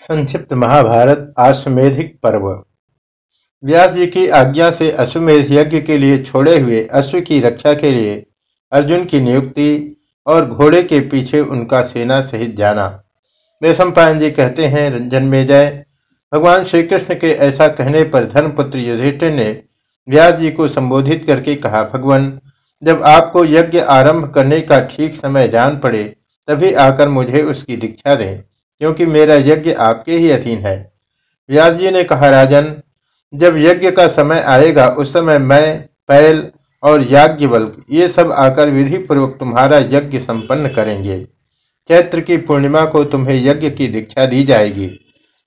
संक्षिप्त महाभारत आश्वेधिक पर्व। व्यास जी की आज्ञा से अश्वमेध यज्ञ के लिए छोड़े हुए अश्व की रक्षा के लिए अर्जुन की नियुक्ति और घोड़े के पीछे उनका सेना सहित जाना। वे सम्पायन जी कहते हैं रंजन में जय। भगवान श्री कृष्ण के ऐसा कहने पर धर्मपुत्र युधिष्ठिर ने व्यास जी को संबोधित करके कहा, भगवान, जब आपको यज्ञ आरंभ करने का ठीक समय जान पड़े, तभी आकर मुझे उसकी दीक्षा दें। क्योंकि मेरा यज्ञ आपके ही अधीन है। व्यास जी ने कहा, राजन, जब यज्ञ का समय आएगा, उस समय मैं, पैल और याज्ञवल्क, ये सब आकर विधि पूर्वक तुम्हारा यज्ञ संपन्न करेंगे। चैत्र की पूर्णिमा को तुम्हें यज्ञ की दीक्षा दी जाएगी।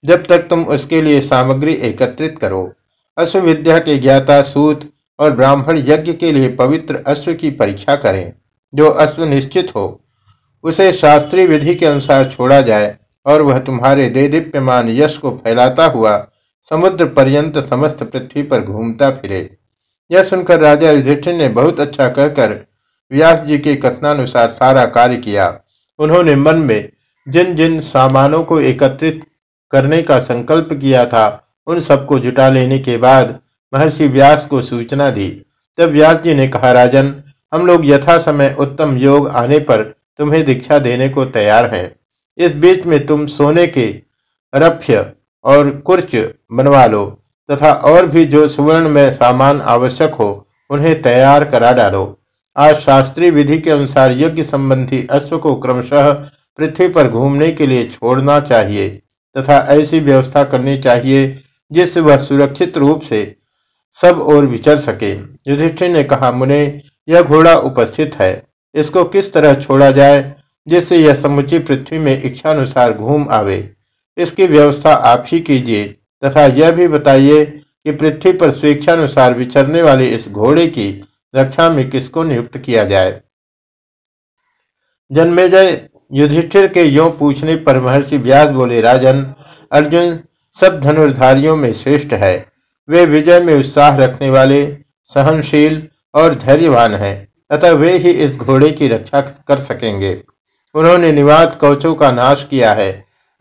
जब तक तुम उसके लिए सामग्री एकत्रित करो। अश्व विद्या के ज्ञाता सूत और ब्राह्मण यज्ञ के लिए पवित्र अश्व की परीक्षा करें, जो अश्व निश्चित हो। उसे शास्त्रीय विधि के अनुसार छोड़ा जाए और वह तुम्हारे दे दीप्यमान यश को फैलाता हुआ समुद्र पर्यंत समस्त पृथ्वी पर घूमता फिरे। यह सुनकर राजा युधिष्ठिर ने बहुत अच्छा कहकर व्यास जी के कथनानुसार सारा कार्य किया। उन्होंने मन में जिन जिन सामानों को एकत्रित करने का संकल्प किया था, उन सबको जुटा लेने के बाद महर्षि व्यास को सूचना दी। तब व्यास जी ने कहा, राजन, हम लोग यथा समय उत्तम योग आने पर तुम्हें दीक्षा देने को तैयार हैं। इस बीच में तुम सोने के रफ्य और कुर्च बनवा लो, तथा और भी जो सुवर्ण में सामान आवश्यक हो, उन्हें तैयार करा डालो। आज शास्त्रीय विधि के अनुसार यज्ञ संबंधी अश्व को क्रमशः पृथ्वी पर घूमने के लिए छोड़ना चाहिए, तथा ऐसी व्यवस्था करनी चाहिए, जिससे वह सुरक्षित रूप से सब ओर विचर सके। युधिष्ठिर ने कहा, मुने, यह घोड़ा उपस्थित है। इसको किस तरह छोड़ा जाए? जिससे यह समुची पृथ्वी में इच्छानुसार घूम आवे। इसकी व्यवस्था आप ही कीजिए, तथा यह भी बताइए कि पृथ्वी पर स्वेच्छानुसार विचरने वाले इस घोड़े की रक्षा में किसको नियुक्त किया जाए। जन्मेजय युधिष्ठिर के यो पूछने पर महर्षि व्यास बोले, राजन, अर्जुन, सब धनुर्धारियों में श्रेष्ठ है। वे विजय में उत्साह रखने वाले, सहनशील और धैर्यवान हैं अतः वे ही इस घोड़े की रक्षा कर सकेंगे। उन्होंने निवात कवचों का नाश किया है।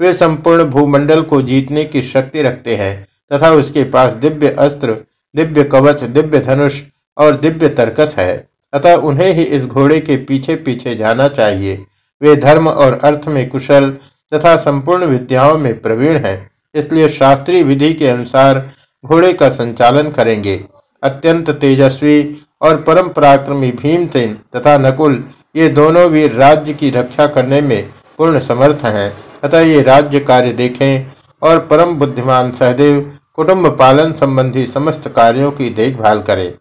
वे संपूर्ण भूमंडल को जीतने की शक्ति रखते हैं तथा उसके पास दिव्य अस्त्र, दिव्य कवच, दिव्य धनुष और दिव्य तर्कस है। अतः उन्हें ही इस घोड़े के पीछे पीछे जाना चाहिए। वे धर्म और अर्थ में कुशल तथा संपूर्ण विद्याओं में प्रवीण हैं, इसलिए शास्त्रीय विधि के अनुसार घोड़े का संचालन करेंगे। अत्यंत तेजस्वी और परम पराक्रमी भीमसेन तथा नकुल ये दोनों वीर राज्य की रक्षा करने में पूर्ण समर्थ हैं। अतः ये राज्य कार्य देखें और परम बुद्धिमान सहदेव, कुटुंब पालन संबंधी समस्त कार्यों की देखभाल करें।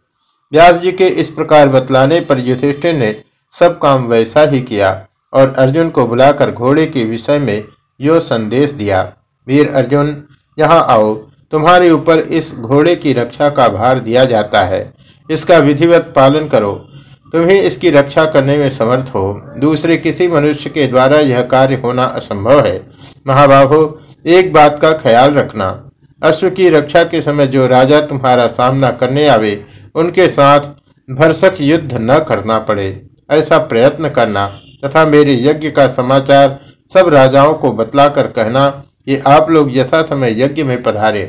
व्यास जी के इस प्रकार बतलाने पर युधिष्ठिर ने सब काम वैसा ही किया और अर्जुन को बुलाकर घोड़े के विषय में यो संदेश दिया, वीर अर्जुन, यहाँ आओ। तुम्हारे ऊपर इस घोड़े की रक्षा का भार दिया जाता है। इसका विधिवत पालन करो। तुम ही इसकी रक्षा करने में समर्थ हो। दूसरे किसी मनुष्य के द्वारा यह कार्य होना असंभव है। महाबाहो, एक बात का ख्याल रखना। अश्व की रक्षा के समय जो राजा तुम्हारा सामना करने आवे, उनके साथ भरसक युद्ध न करना पड़े। ऐसा प्रयत्न करना तथा मेरे यज्ञ का समाचार सब राजाओं को बतलाकर कहना कि आप लोग यथा समय यज्ञ में पधारे।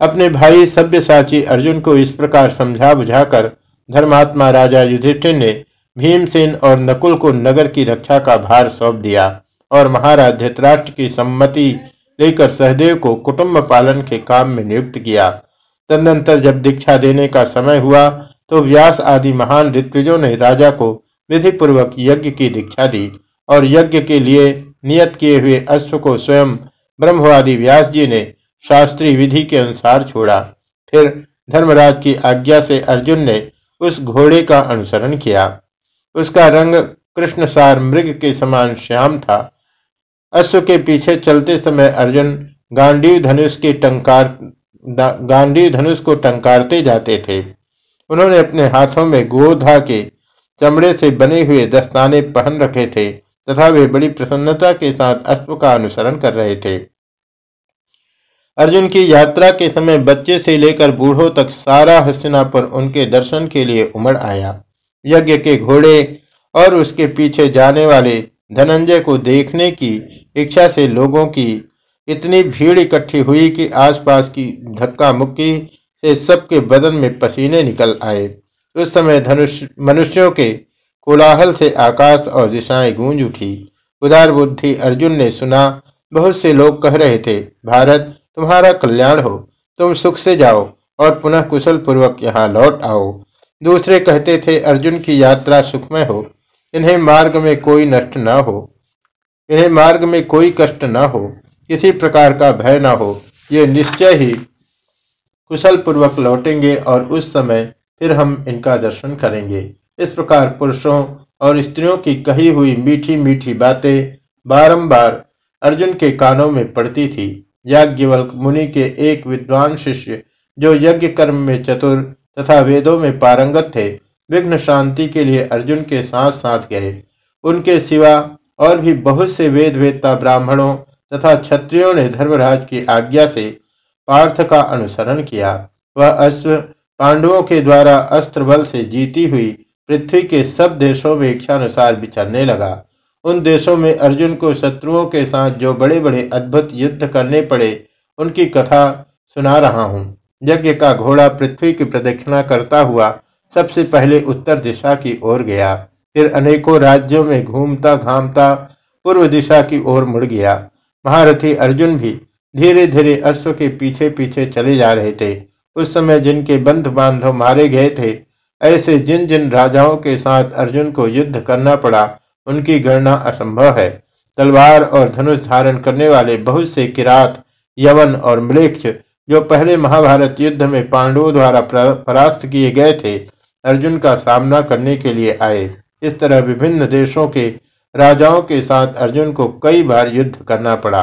अपने भाई सभ्यसाची अर्जुन को इस प्रकार समझा बुझाकर धर्मात्मा राजा युधिष्ठिर ने भीमसेन और नकुल को नगर की रक्षा का भार सौंप दिया और महाराज धृतराष्ट्र की सम्मति लेकर सहदेव को कुटुंब पालन के काम में नियुक्त किया। तदनंतर जब दीक्षा देने का समय हुआ तो व्यास आदि महान ऋत्विजों ने राजा को विधि पूर्वक यज्ञ की दीक्षा दी और यज्ञ के लिए नियत किए हुए अश्व को स्वयं ब्रह्मवादी व्यास जी ने शास्त्रीय विधि के अनुसार छोड़ा। फिर धर्मराज की आज्ञा से अर्जुन ने उस घोड़े का अनुसरण किया। उसका रंग कृष्णसार मृग के समान श्याम था। अश्व के पीछे चलते समय अर्जुन गांडीव धनुष के टंकार गांडीव धनुष को टंकारते जाते थे। उन्होंने अपने हाथों में गोधा के चमड़े से बने हुए दस्ताने पहन रखे थे तथा वे बड़ी प्रसन्नता के साथ अश्व का अनुसरण कर रहे थे। अर्जुन की यात्रा के समय बच्चे से लेकर बूढ़ों तक सारा हस्तिनापुर उनके दर्शन के लिए उमड़ आया। यज्ञ के घोड़े और उसके पीछे जाने वाले धनंजय को देखने की इच्छा से लोगों की इतनी भीड़ इकट्ठी हुई कि आसपास की धक्का मुक्की से सबके बदन में पसीने निकल आए। उस समय धनुष मनुष्यों के कोलाहल से आकाश और दिशाएँ गूंज उठी। उदार बुद्धि अर्जुन ने सुना, बहुत से लोग कह रहे थे, भारत तुम्हारा कल्याण हो, तुम सुख से जाओ और पुनः कुशल पूर्वक यहाँ लौट आओ। दूसरे कहते थे, अर्जुन की यात्रा सुखमय हो, इन्हें मार्ग में कोई नष्ट न हो, इन्हें मार्ग में कोई कष्ट न हो, किसी प्रकार का भय न हो, ये निश्चय ही कुशल पूर्वक लौटेंगे और उस समय फिर हम इनका दर्शन करेंगे। इस प्रकार पुरुषों और स्त्रियों की कही हुई मीठी मीठी बातें बारंबार अर्जुन के कानों में पड़ती थी। याज्ञवल्क मुनि के एक विद्वान शिष्य, जो यज्ञ कर्म में चतुर तथा वेदों में पारंगत थे, विघ्न शांति के लिए अर्जुन के साथ साथ गए। उनके सिवा और भी बहुत से वेद वेदता ब्राह्मणों तथा क्षत्रियों ने धर्मराज की आज्ञा से पार्थ का अनुसरण किया। वह अश्व पांडवों के द्वारा अस्त्र बल से जीती हुई पृथ्वी के सब देशों में इच्छानुसार विचरने लगा। उन देशों में अर्जुन को शत्रुओं के साथ जो बड़े बड़े अद्भुत युद्ध करने पड़े, उनकी कथा सुना रहा हूँ। यज्ञ का घोड़ा पृथ्वी की प्रदक्षिणा करता हुआ सबसे पहले उत्तर दिशा की ओर गया। फिर अनेकों राज्यों में घूमता घामता पूर्व दिशा की ओर मुड़ गया। महारथी अर्जुन भी धीरे धीरे अश्व के पीछे पीछे चले जा रहे थे। उस समय जिनके बंध बांधव मारे गए थे, ऐसे जिन जिन राजाओं के साथ अर्जुन को युद्ध करना पड़ा उनकी गणना असंभव है। तलवार और धनुष धारण करने वाले बहुत से किरात, यवन और मृक्ष, जो पहले महाभारत युद्ध में पांडवों द्वारा परास्त किए गए थे, अर्जुन का सामना करने के लिए आए। इस तरह विभिन्न देशों के राजाओं के साथ अर्जुन को कई बार युद्ध करना पड़ा।